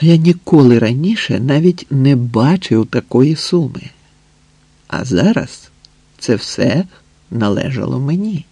Я ніколи раніше навіть не бачив такої суми. А зараз це все належало мені.